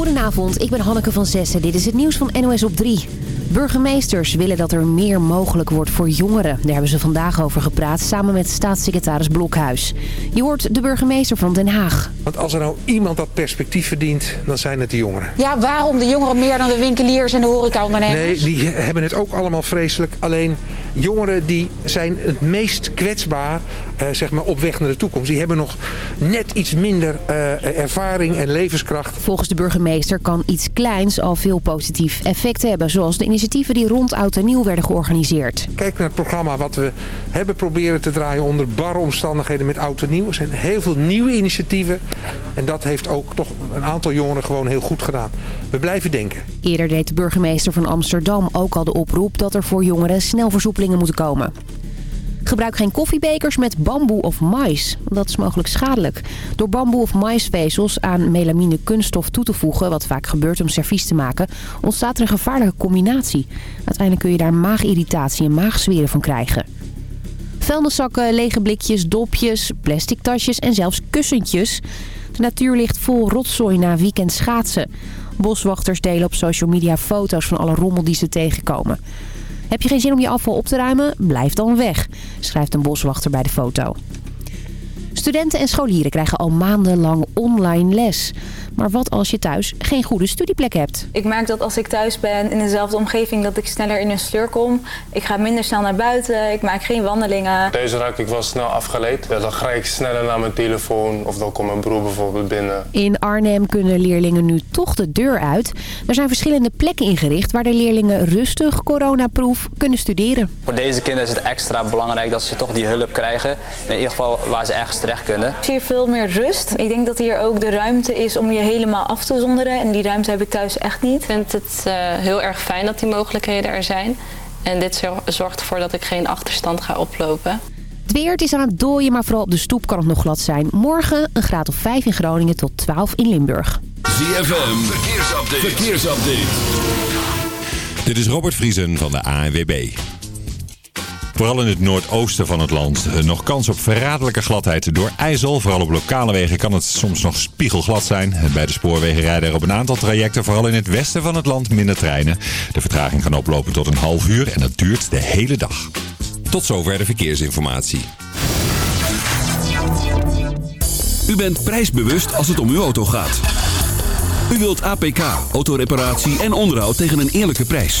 Goedenavond, ik ben Hanneke van Zessen. Dit is het nieuws van NOS op 3. Burgemeesters willen dat er meer mogelijk wordt voor jongeren. Daar hebben ze vandaag over gepraat samen met staatssecretaris Blokhuis. Je hoort de burgemeester van Den Haag. Want als er nou iemand dat perspectief verdient, dan zijn het de jongeren. Ja, waarom de jongeren meer dan de winkeliers en de horecaondernemers? Nee, die hebben het ook allemaal vreselijk. Alleen jongeren die zijn het meest kwetsbaar zeg maar, op weg naar de toekomst. Die hebben nog net iets minder uh, ervaring en levenskracht. Volgens de burgemeester kan iets kleins al veel positief effect hebben. Zoals de initiatieven die rond Oud en Nieuw werden georganiseerd. Kijk naar het programma wat we hebben proberen te draaien onder barre omstandigheden met Oud en Nieuw. Er zijn heel veel nieuwe initiatieven. En dat heeft ook toch een aantal jongeren gewoon heel goed gedaan. We blijven denken. Eerder deed de burgemeester van Amsterdam ook al de oproep dat er voor jongeren snel versoepelingen moeten komen. Gebruik geen koffiebekers met bamboe of mais. Dat is mogelijk schadelijk. Door bamboe of maisvezels aan melamine kunststof toe te voegen... wat vaak gebeurt om servies te maken... ontstaat er een gevaarlijke combinatie. Uiteindelijk kun je daar maagirritatie en maagzweren van krijgen. Vuilniszakken, lege blikjes, dopjes, plastic tasjes en zelfs kussentjes. De natuur ligt vol rotzooi na weekend schaatsen. Boswachters delen op social media foto's van alle rommel die ze tegenkomen. Heb je geen zin om je afval op te ruimen? Blijf dan weg, schrijft een boswachter bij de foto. Studenten en scholieren krijgen al maandenlang online les. Maar wat als je thuis geen goede studieplek hebt? Ik merk dat als ik thuis ben in dezelfde omgeving dat ik sneller in een sleur kom. Ik ga minder snel naar buiten, ik maak geen wandelingen. Deze raak ik wel snel afgeleid. Ja, dan ga ik sneller naar mijn telefoon of dan komt mijn broer bijvoorbeeld binnen. In Arnhem kunnen leerlingen nu toch de deur uit. Er zijn verschillende plekken ingericht waar de leerlingen rustig coronaproof kunnen studeren. Voor deze kinderen is het extra belangrijk dat ze toch die hulp krijgen. In ieder geval waar ze ergens terecht kunnen. Ik zie hier veel meer rust. Ik denk dat hier ook de ruimte is om je helemaal af te zonderen. En die ruimte heb ik thuis echt niet. Ik vind het uh, heel erg fijn dat die mogelijkheden er zijn. En dit zorgt ervoor dat ik geen achterstand ga oplopen. Het weer het is aan het dooien, maar vooral op de stoep kan het nog glad zijn. Morgen een graad of 5 in Groningen tot 12 in Limburg. ZFM, verkeersupdate. verkeersupdate. Dit is Robert Vriesen van de ANWB. Vooral in het noordoosten van het land. Eh, nog kans op verraderlijke gladheid door ijzel. Vooral op lokale wegen kan het soms nog spiegelglad zijn. Bij de spoorwegen rijden er op een aantal trajecten, vooral in het westen van het land, minder treinen. De vertraging kan oplopen tot een half uur en dat duurt de hele dag. Tot zover de verkeersinformatie. U bent prijsbewust als het om uw auto gaat. U wilt APK, autoreparatie en onderhoud tegen een eerlijke prijs.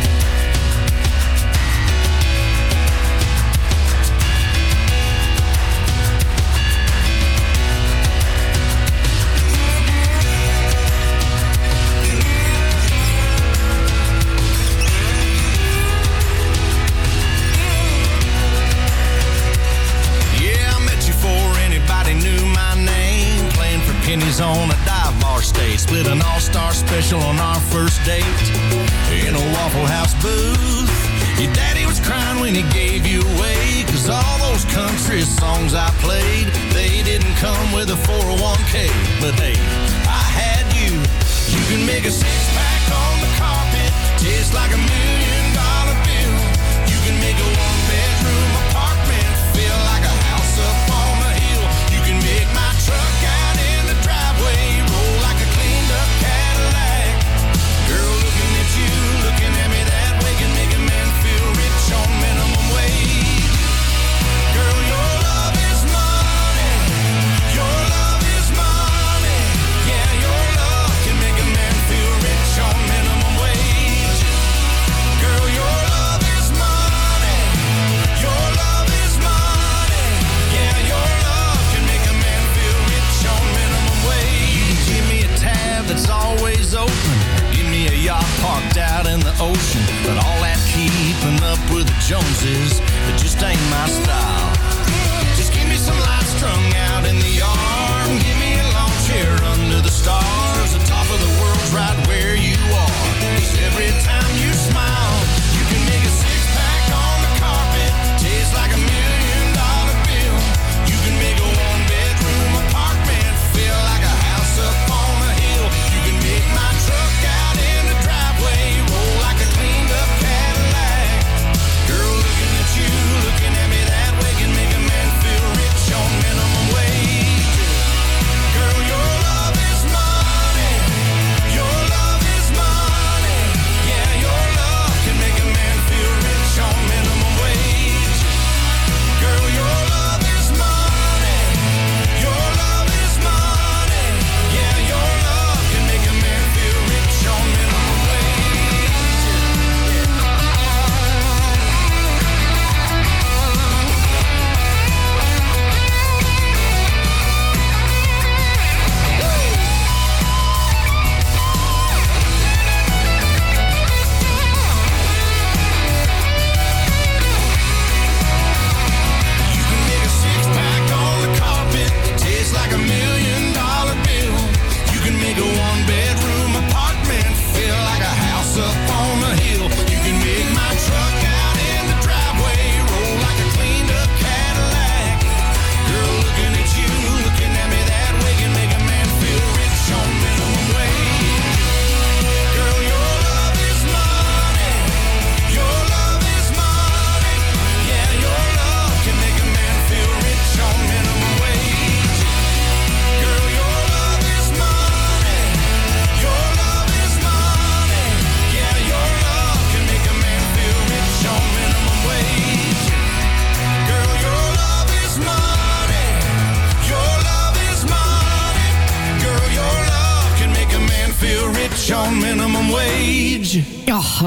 Pennies on a dive bar stage. Split an all-star special on our first date. In a Waffle House booth. Your daddy was crying when he gave you away. Cause all those country songs I played, they didn't come with a 401k. But hey, I had you. You can make a six pack on the carpet, taste like a million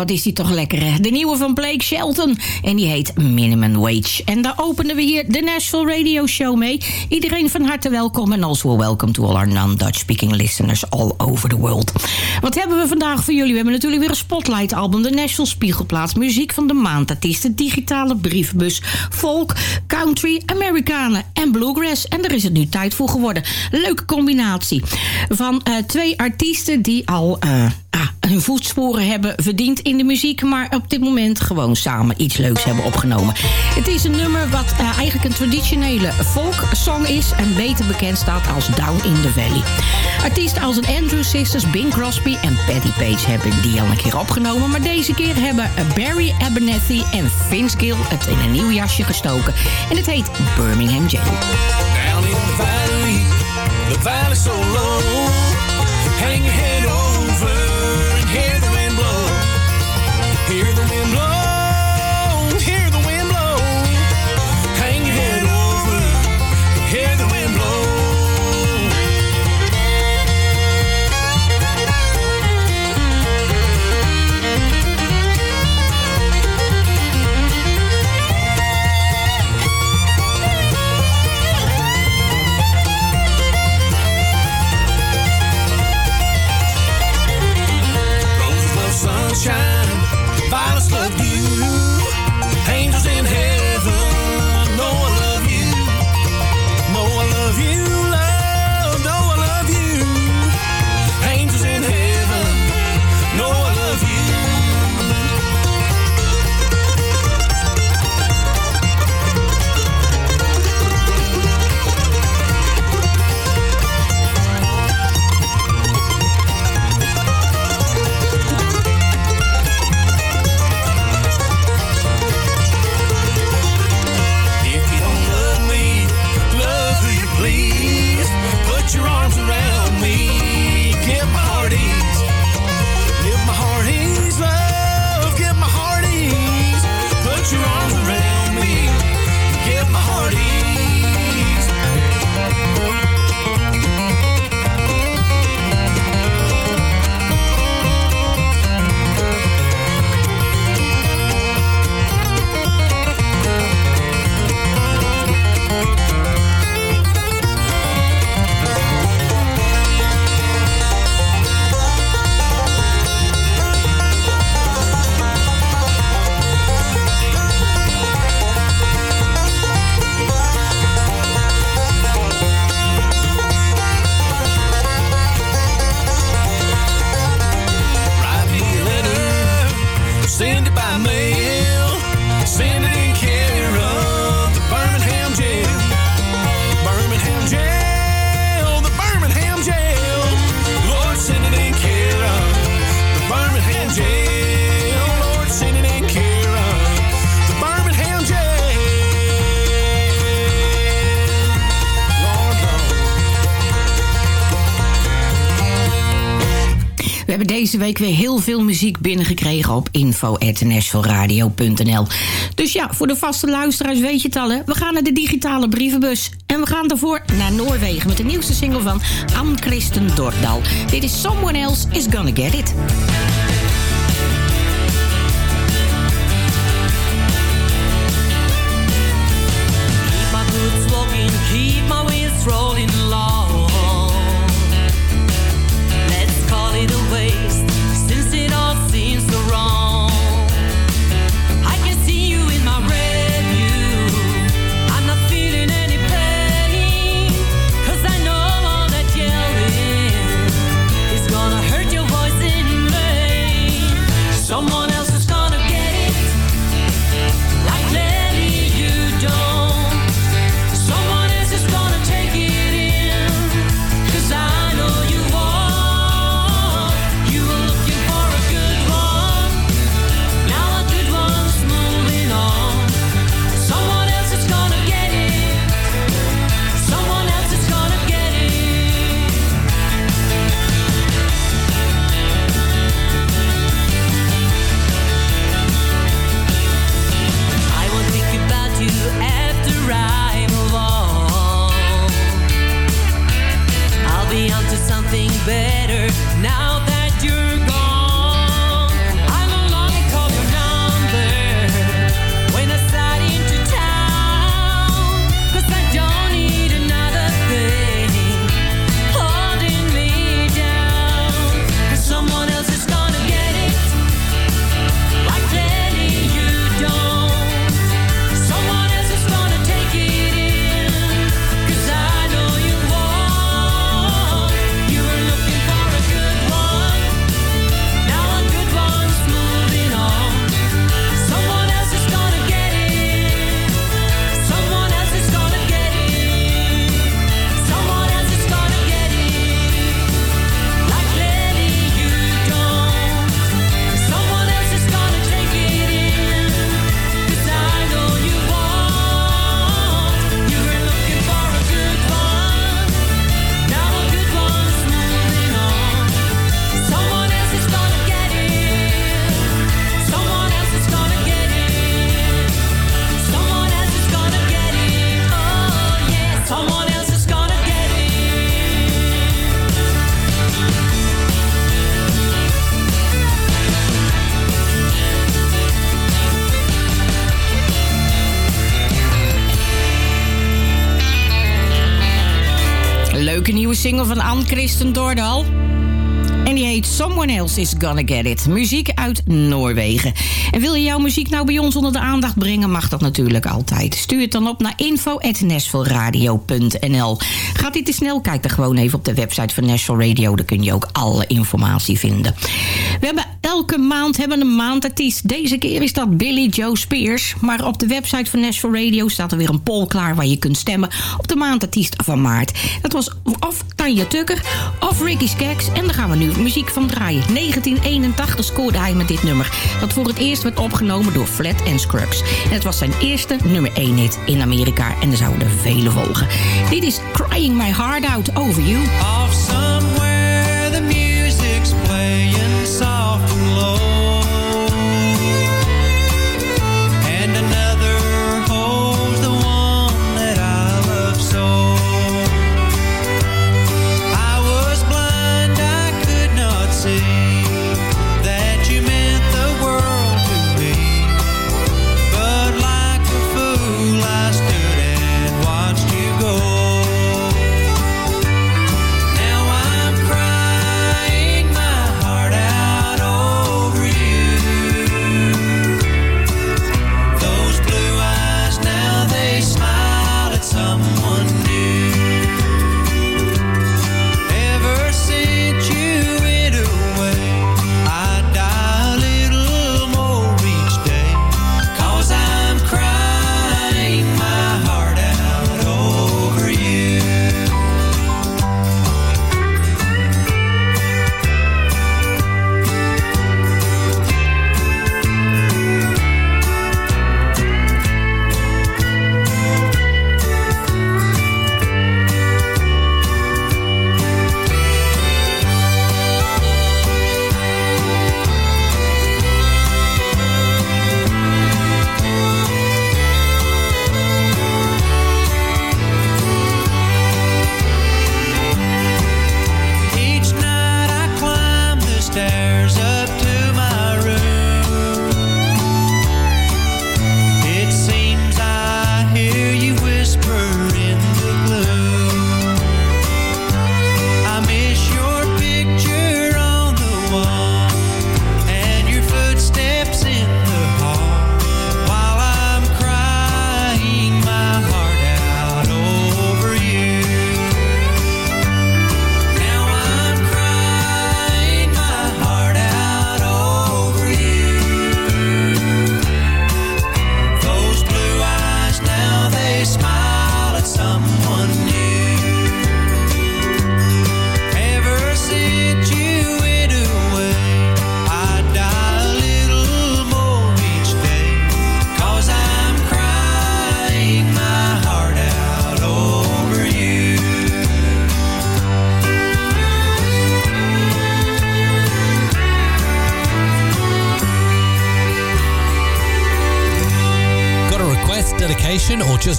wat is die toch lekker, hè? De nieuwe van Blake Shelton. En die heet Minimum Wage. En daar openen we hier de Nashville Radio Show mee. Iedereen van harte welkom. En also welcome to all our non-Dutch speaking listeners all over the world. Wat hebben we vandaag voor jullie? We hebben natuurlijk weer een Spotlight album. De Nashville Spiegelplaats. Muziek van de maand. De digitale brievenbus. Folk, country, Amerikanen en bluegrass. En daar is het nu tijd voor geworden. Leuke combinatie. Van eh, twee artiesten die al... ah, hun voetsporen hebben verdiend in de muziek... maar op dit moment gewoon samen iets leuks hebben opgenomen. Het is een nummer wat eh, eigenlijk een traditionele folksong is... en beter bekend staat als Down in the Valley. Artiesten als de Andrew Sisters, Bing Crosby en Patty Page... hebben die al een keer opgenomen... maar deze keer hebben Barry Abernethy en Vince Gill... het in een nieuw jasje gestoken. En het heet Birmingham Jail. Down in the valley, the valley's so. Hang week weer heel veel muziek binnengekregen op info.nashvilleradio.nl. Dus ja, voor de vaste luisteraars weet je het al, hè? We gaan naar de digitale brievenbus. En we gaan daarvoor naar Noorwegen met de nieuwste single van Ann Christen Dordal. Dit is Someone Else Is Gonna Get It. volver. Dordal. En die heet Someone Else Is Gonna Get It. Muziek uit Noorwegen. En wil je jouw muziek nou bij ons onder de aandacht brengen... mag dat natuurlijk altijd. Stuur het dan op naar info.nashvilleradio.nl Gaat dit te snel? Kijk dan gewoon even op de website van Nashville Radio. Daar kun je ook alle informatie vinden. We hebben elke maand hebben een maandartiest. Deze keer is dat Billy Joe Spears. Maar op de website van Nashville Radio staat er weer een poll klaar... waar je kunt stemmen op de maandartiest van maart. Dat was of Tanja Tucker of Ricky Skaggs. En daar gaan we nu muziek van draaien. 1981 scoorde hij met dit nummer. Dat voor het eerst werd opgenomen door Flat and Scruggs. En het was zijn eerste nummer 1 hit in Amerika. En er zouden vele volgen. Dit is Crying My Heart Out Over You. Somewhere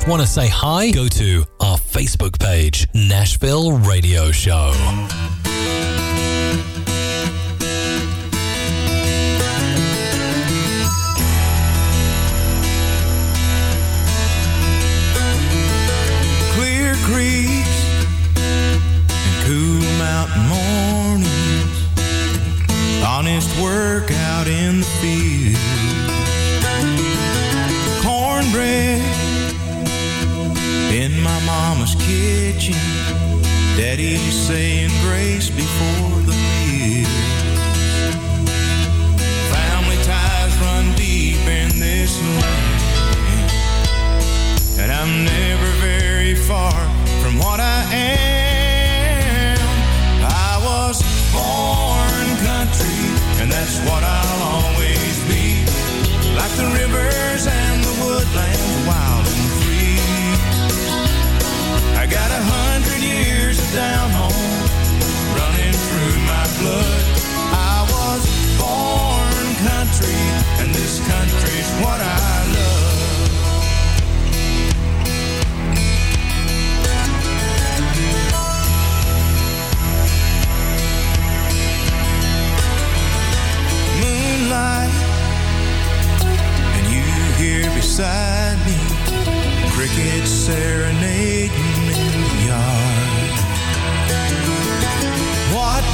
want to say hi, go to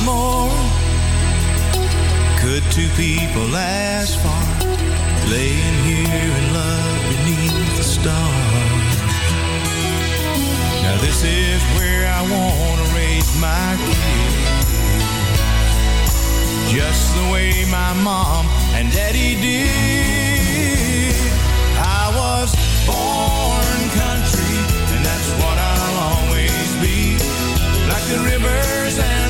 more could two people ask for laying here in love beneath the stars now this is where I want to raise my kids just the way my mom and daddy did. I was born country, and that's what I'll always be. Like the rivers and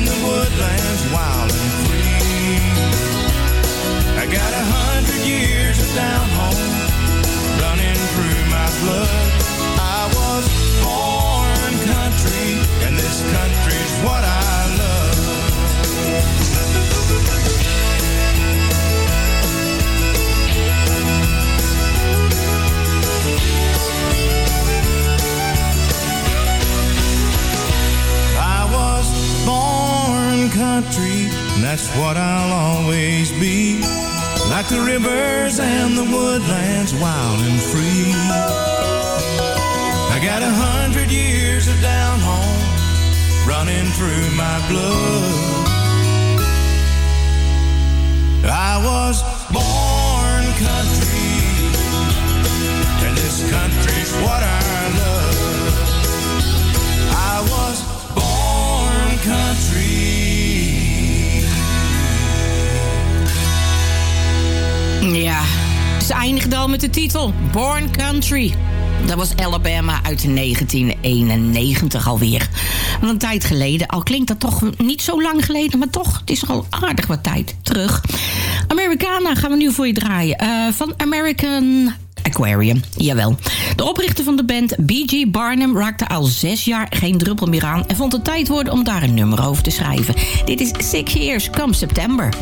country, and that's what I'll always be. Like the rivers and the woodlands, wild and free. I got a hundred years of down home running through my blood. I was born country, and this country's what I ze eindigde al met de titel Born Country. Dat was Alabama uit 1991 alweer. Een tijd geleden. Al klinkt dat toch niet zo lang geleden, maar toch, het is al aardig wat tijd terug. Americana gaan we nu voor je draaien. Eh, van American Aquarium, jawel. De oprichter van de band, B.G. Barnum, raakte al zes jaar geen druppel meer aan... en vond het tijd worden om daar een nummer over te schrijven. Dit is Six Years Come September.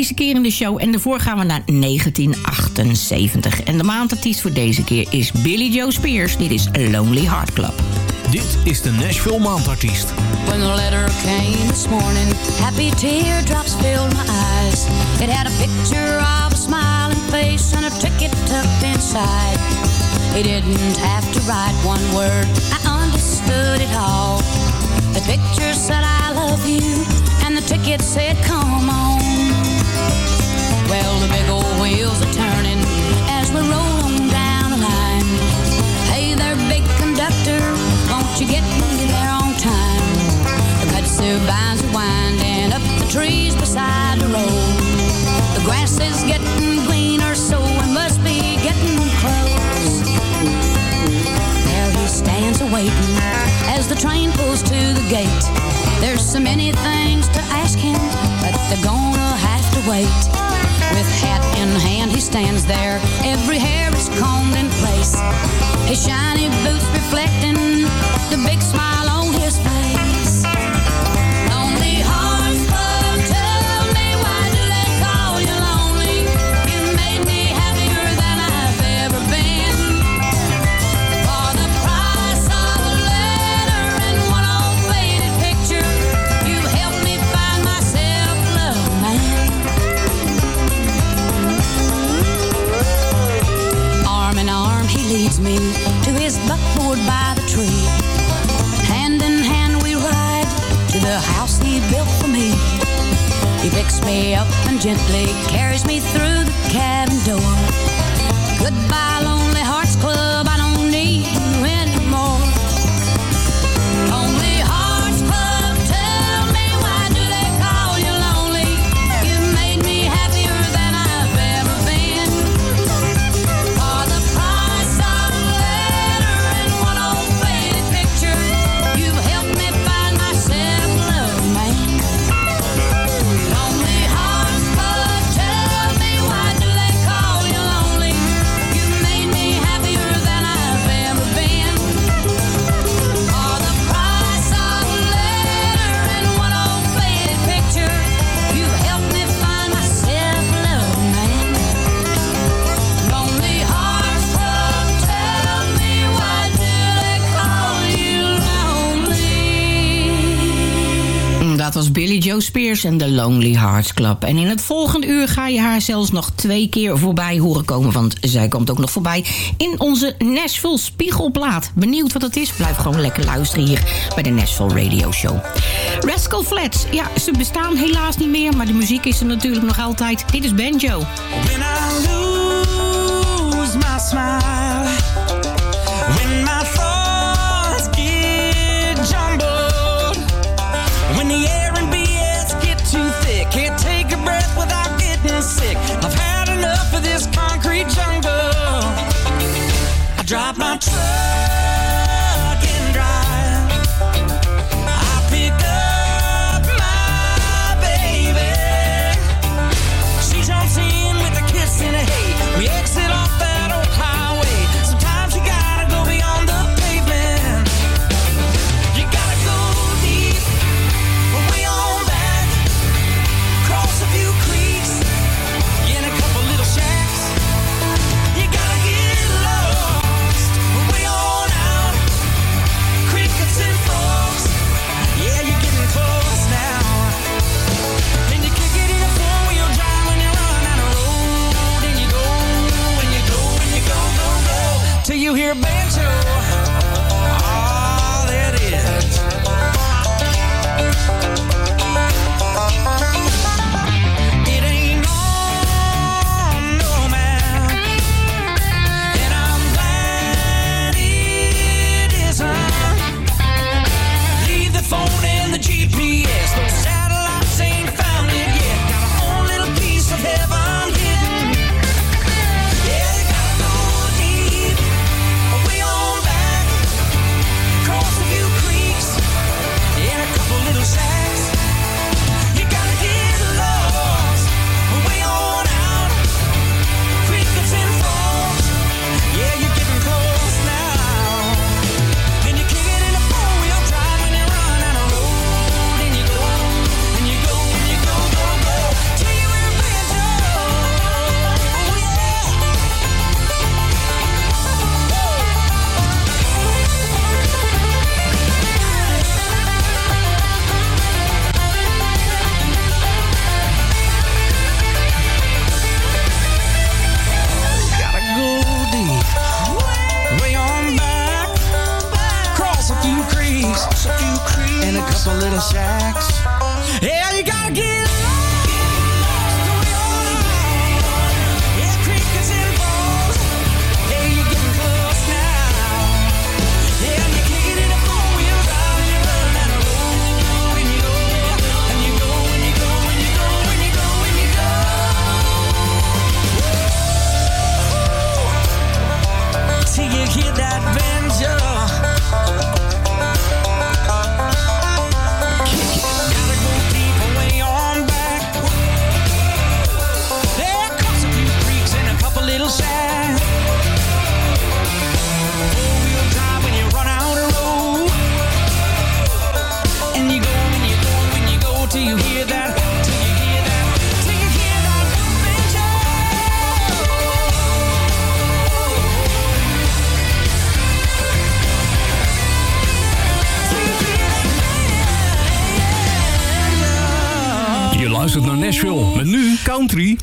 Deze keer in de show. En daarvoor gaan we naar 1978. En de maandartiest voor deze keer is Billy Joe Spears. Dit is Lonely Heart Club. Dit is de Nashville Maandartiest. When the letter came this morning, happy teardrops filled my eyes. It had a picture of a smiling face and a ticket tucked inside. He didn't have to write one word, I understood it all. The picture said, I love you, and the ticket said, come on. Well, the big old wheels are turning as we roll on down the line. Hey there, big conductor, won't you get me there on time? The kudzu vines are winding up the trees beside the road. The grass is getting greener, so we must be getting close. There he stands awaiting as the train pulls to the gate. There's so many things to ask him, It's shining. gently carry En de Lonely Hearts Club. En in het volgende uur ga je haar zelfs nog twee keer voorbij horen komen. Want zij komt ook nog voorbij in onze Nashville Spiegelplaat. Benieuwd wat het is? Blijf gewoon lekker luisteren hier bij de Nashville Radio Show. Rascal Flats, ja, ze bestaan helaas niet meer. Maar de muziek is er natuurlijk nog altijd. Dit is Banjo. When I lose my smile, sick.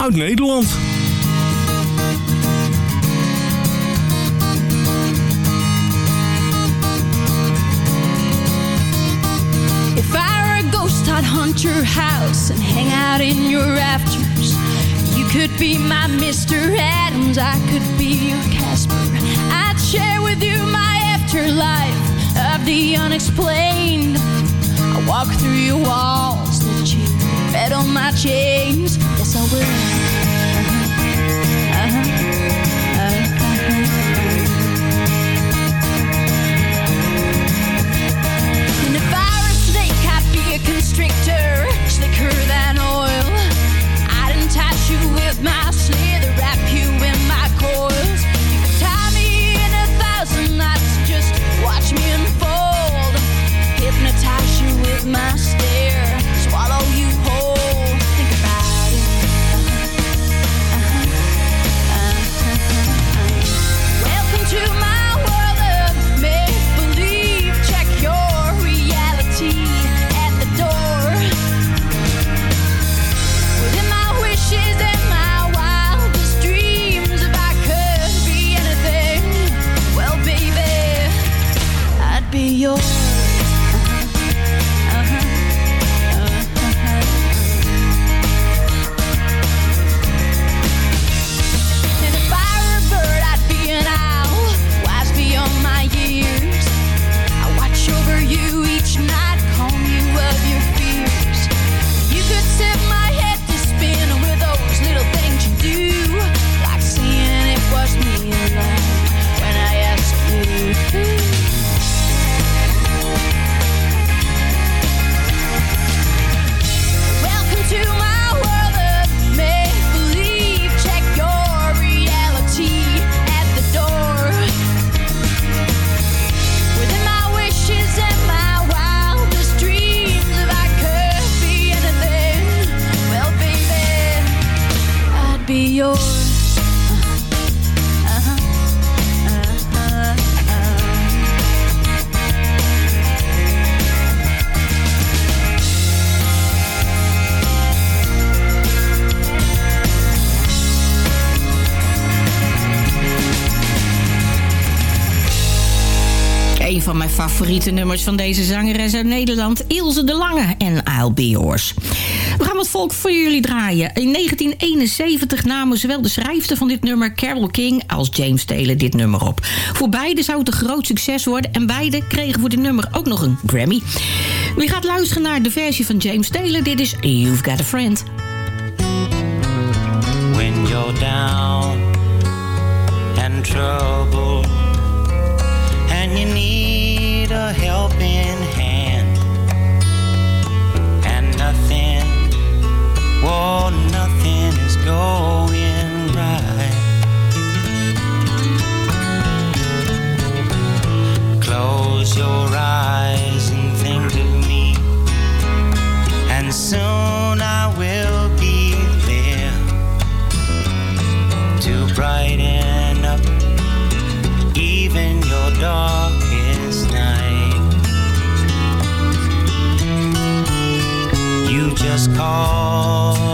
Uit Nederland. If I were a ghost, I'd hunt your house and hang out in your rafters. You could be my Mr. Adams, I could be your Casper. I'd share with you my afterlife of the unexplained. I walk through your walls, you on my chains. Yes, I will. Uh-huh. Uh-huh. And if I a snake, I'd be a constrictor, slicker than oil. I'd entice you with my slither, wrap you in my coils. You could tie me in a thousand knots, just watch me unfold. Hypnotize you with my favoriete nummers van deze zangeres uit Nederland, Ilse de Lange en I'll Be Yours. We gaan wat volk voor jullie draaien. In 1971 namen zowel de schrijfster van dit nummer, Carole King, als James Taylor dit nummer op. Voor beide zou het een groot succes worden en beide kregen voor dit nummer ook nog een Grammy. Wie gaat luisteren naar de versie van James Taylor? Dit is You've Got a Friend. when you're down and helping hand. And nothing whoa nothing is going right. Close your eyes and think of me. And soon I will be there to brighten up even your darkest just call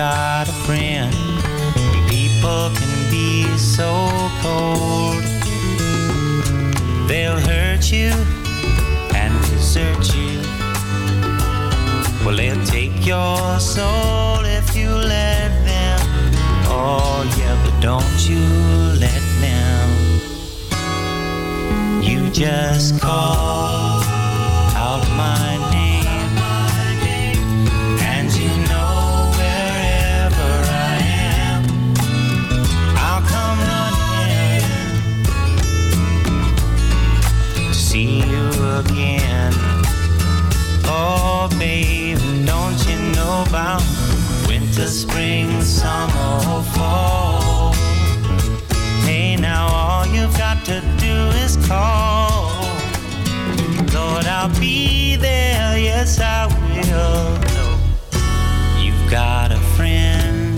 got a friend? People can be so cold. They'll hurt you and desert you. Well, they'll take your soul if you let them. Oh, yeah, but don't you let them. You just call out my again. Oh, babe, don't you know about winter, spring, summer, or fall? Hey, now all you've got to do is call. Lord, I'll be there, yes, I will. You've got a friend.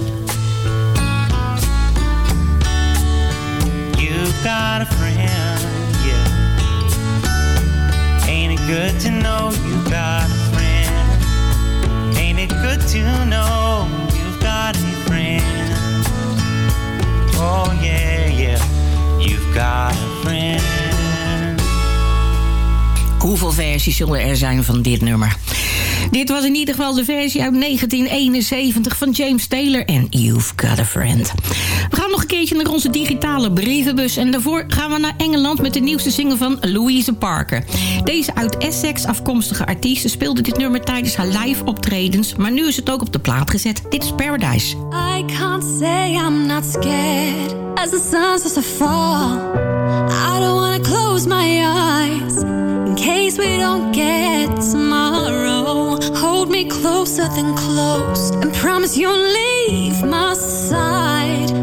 You've got a friend, good to know you've got a friend? Ain't it good to know you've got a friend? Oh, yeah, yeah, you've got a friend. Hoeveel versies zullen er zijn van dit nummer? Dit was in ieder geval de versie uit 1971 van James Taylor en You've Got a Friend. We gaan nog een keertje naar onze digitale brievenbus... en daarvoor gaan we naar Engeland met de nieuwste single van Louise Parker. Deze uit Essex afkomstige artiest speelde dit nummer tijdens haar live optredens... maar nu is het ook op de plaat gezet. Dit is Paradise. I can't say I'm not scared as the sun starts to fall. I don't wanna close my eyes in case we don't get tomorrow. Hold me closer than close and promise you'll leave my side.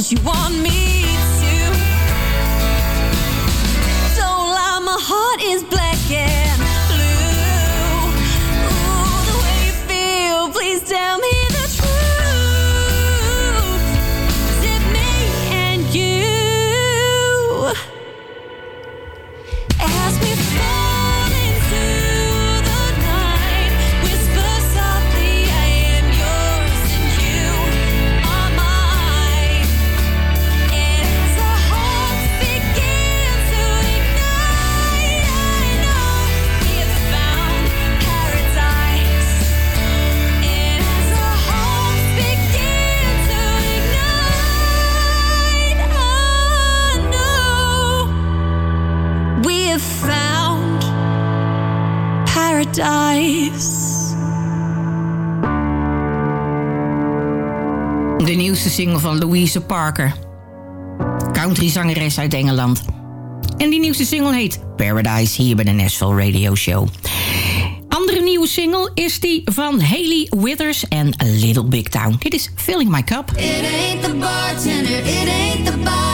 Cause you want me. van Louise Parker. Countryzangeres uit Engeland. En die nieuwste single heet Paradise hier bij de Nashville Radio Show. Andere nieuwe single is die van Haley Withers en Little Big Town. Dit is Filling My Cup. It ain't the bartender, it ain't the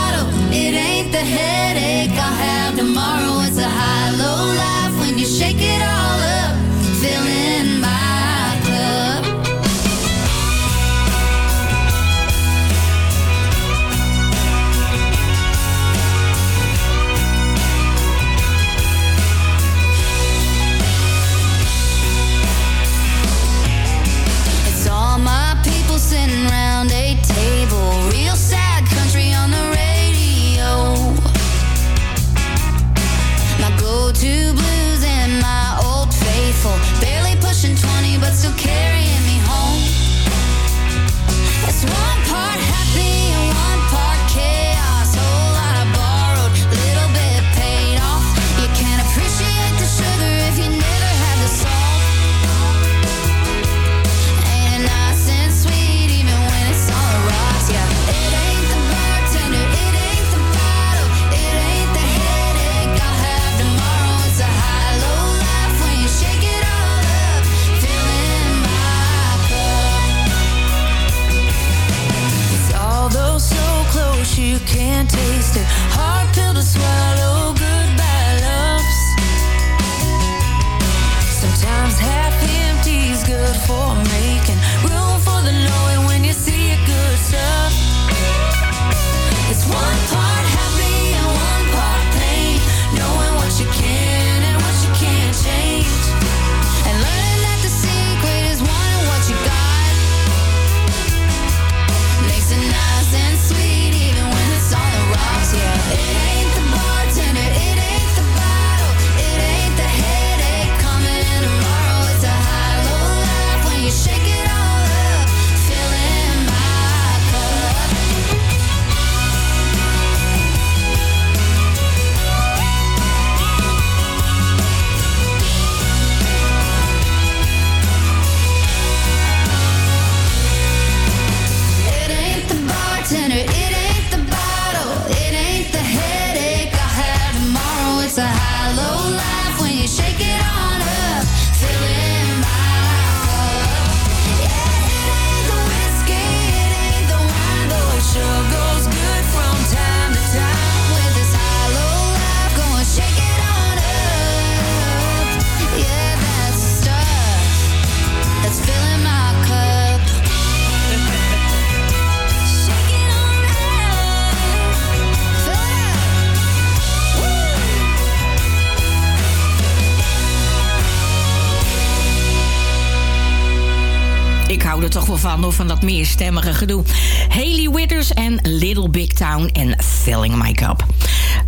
meer stemmige gedoe. Haley Withers en Little Big Town en Filling My Cup.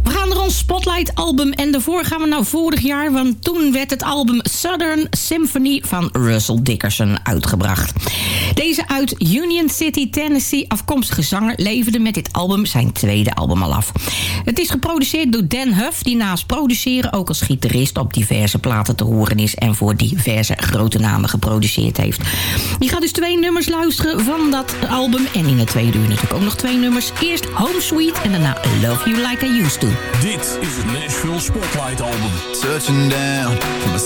We gaan naar ons Spotlight album en daarvoor gaan we naar vorig jaar... want toen werd het album Southern Symphony van Russell Dickerson uitgebracht. Deze uit Union City, Tennessee afkomstige zanger leverde met dit album zijn tweede album al af. Het is geproduceerd door Dan Huff, die naast produceren ook als gitarist op diverse platen te horen is en voor diverse grote namen geproduceerd heeft. Je gaat dus twee nummers luisteren van dat album en in het tweede uur natuurlijk ook nog twee nummers. Eerst Home Sweet en daarna Love You Like I Used To. Dit is het Nashville Spotlight album. Searching down from a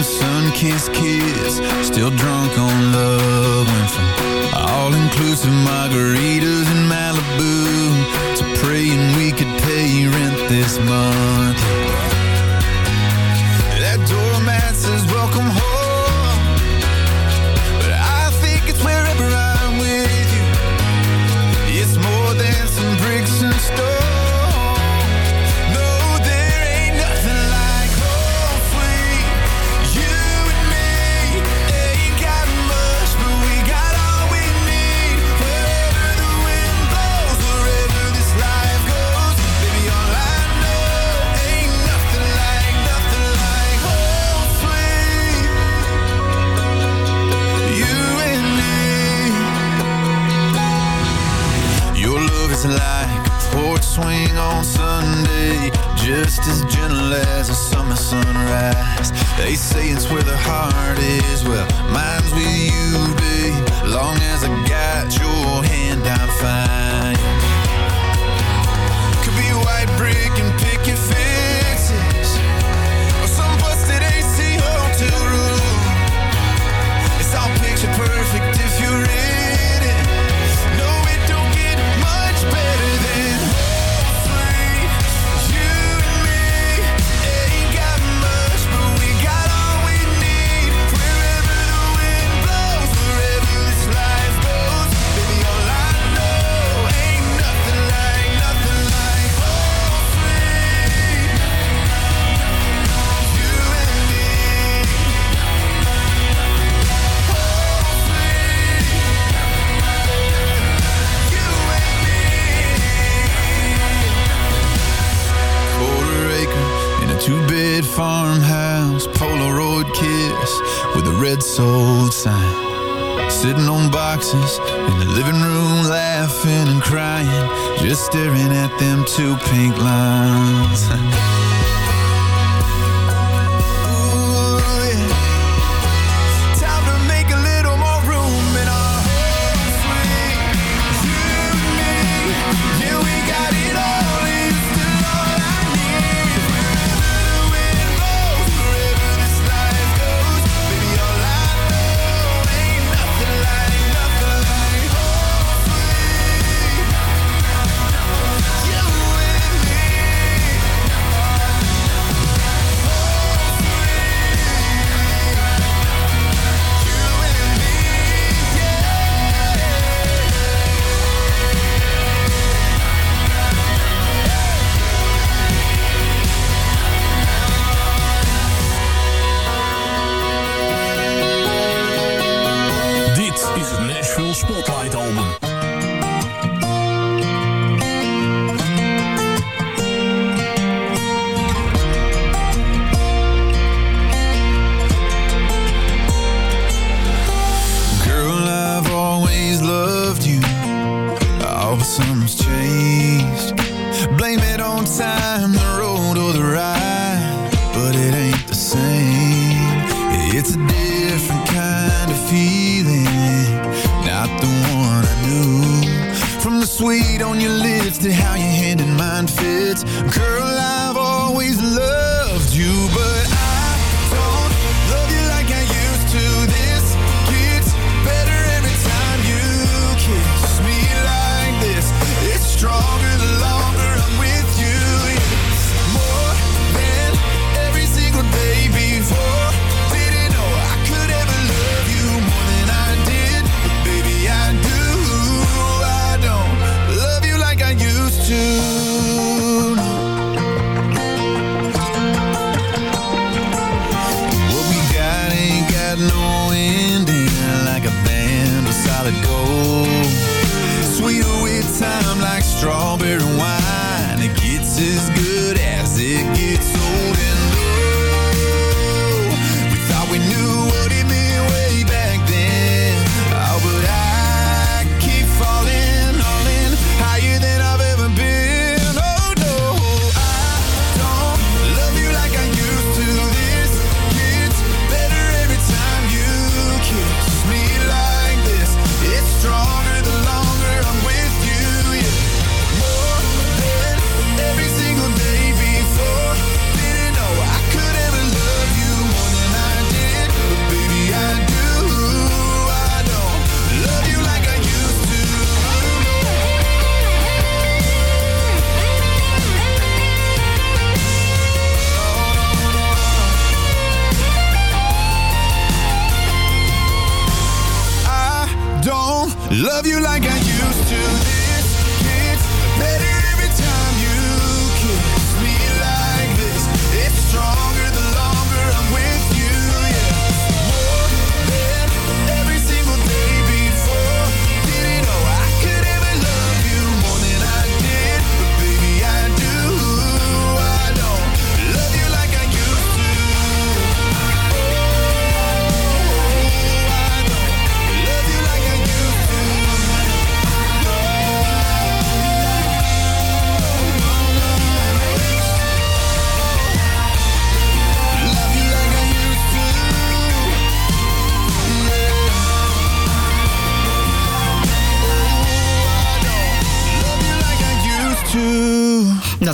them sun-kissed kids Still drunk on love Went from all-inclusive margaritas in Malibu To praying we could pay rent this month.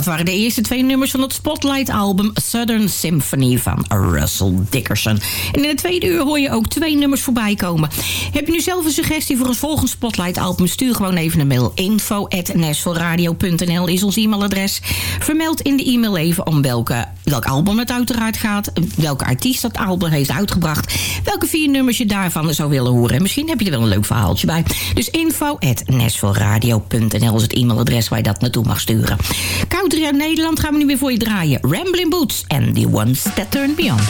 waren de eerste twee nummers van het Spotlight-album Southern Symphony van Russell Dickerson. En in het tweede uur hoor je ook twee nummers voorbij komen. Heb je nu zelf een suggestie voor een volgend Spotlight-album? Stuur gewoon even een mail. info@nesforradio.nl is ons e-mailadres. Vermeld in de e-mail even om welke, welk album het uiteraard gaat. Welke artiest dat album heeft uitgebracht. Welke vier nummers je daarvan zou willen horen. En misschien heb je er wel een leuk verhaaltje bij. Dus info@nesforradio.nl is het e-mailadres waar je dat naartoe mag sturen. Nederland gaan we nu weer voor je draaien. Rambling Boots en The Ones That Turn beyond.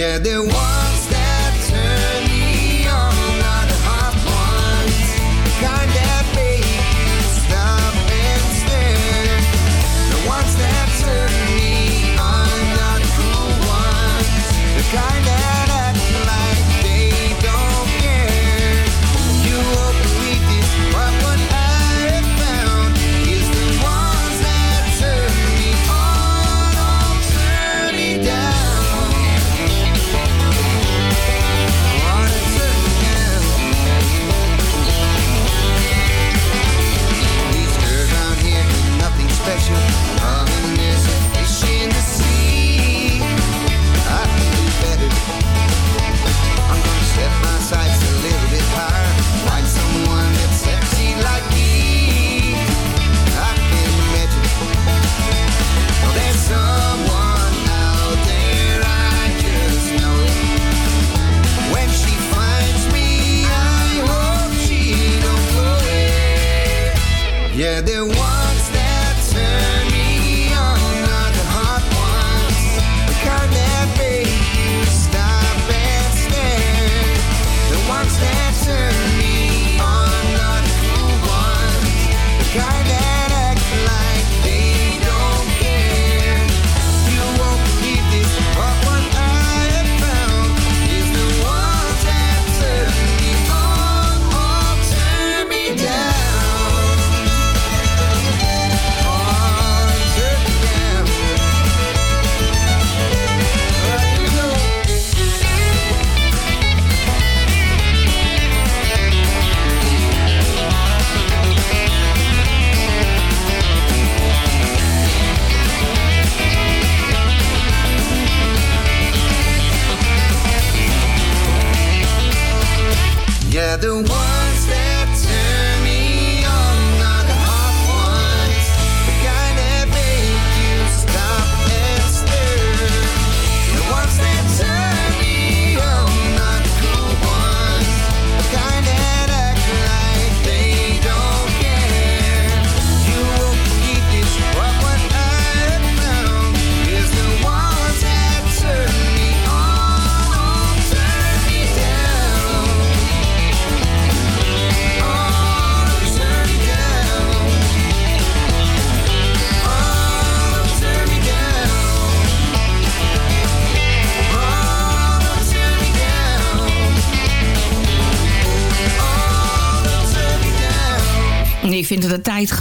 Yeah, they want.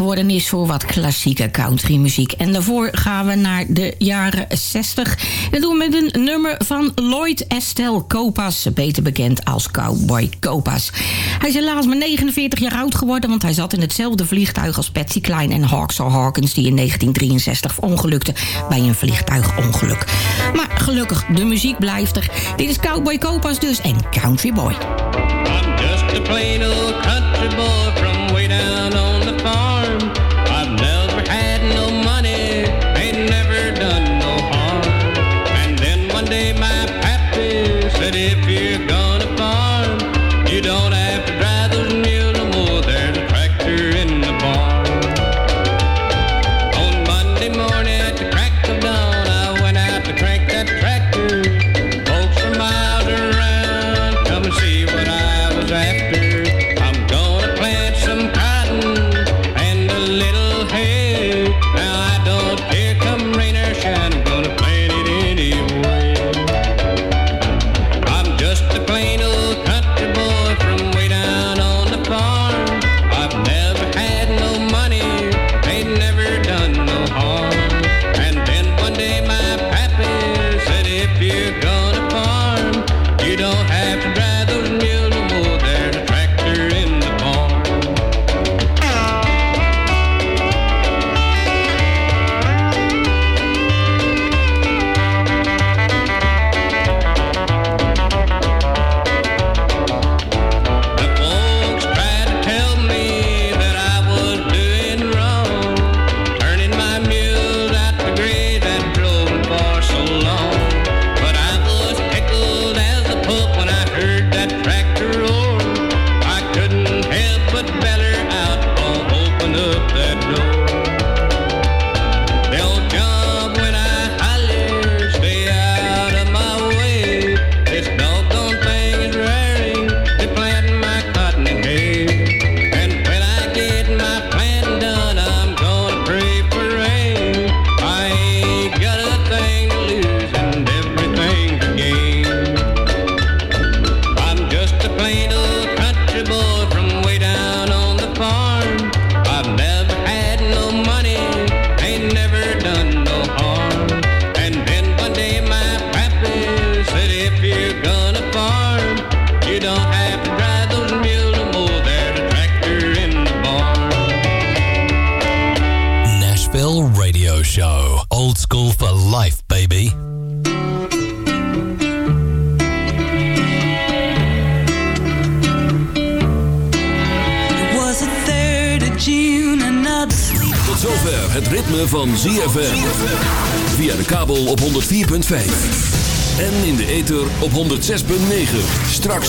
geworden is voor wat klassieke countrymuziek. En daarvoor gaan we naar de jaren 60. Dat doen we met een nummer van Lloyd Estelle Copas, beter bekend als Cowboy Copas. Hij is helaas maar 49 jaar oud geworden, want hij zat in hetzelfde vliegtuig als Patsy Klein en Hawksaw Hawkins, die in 1963 ongelukte bij een vliegtuigongeluk. Maar gelukkig, de muziek blijft er. Dit is Cowboy Copas dus en Country Boy. I'm just a plain old country boy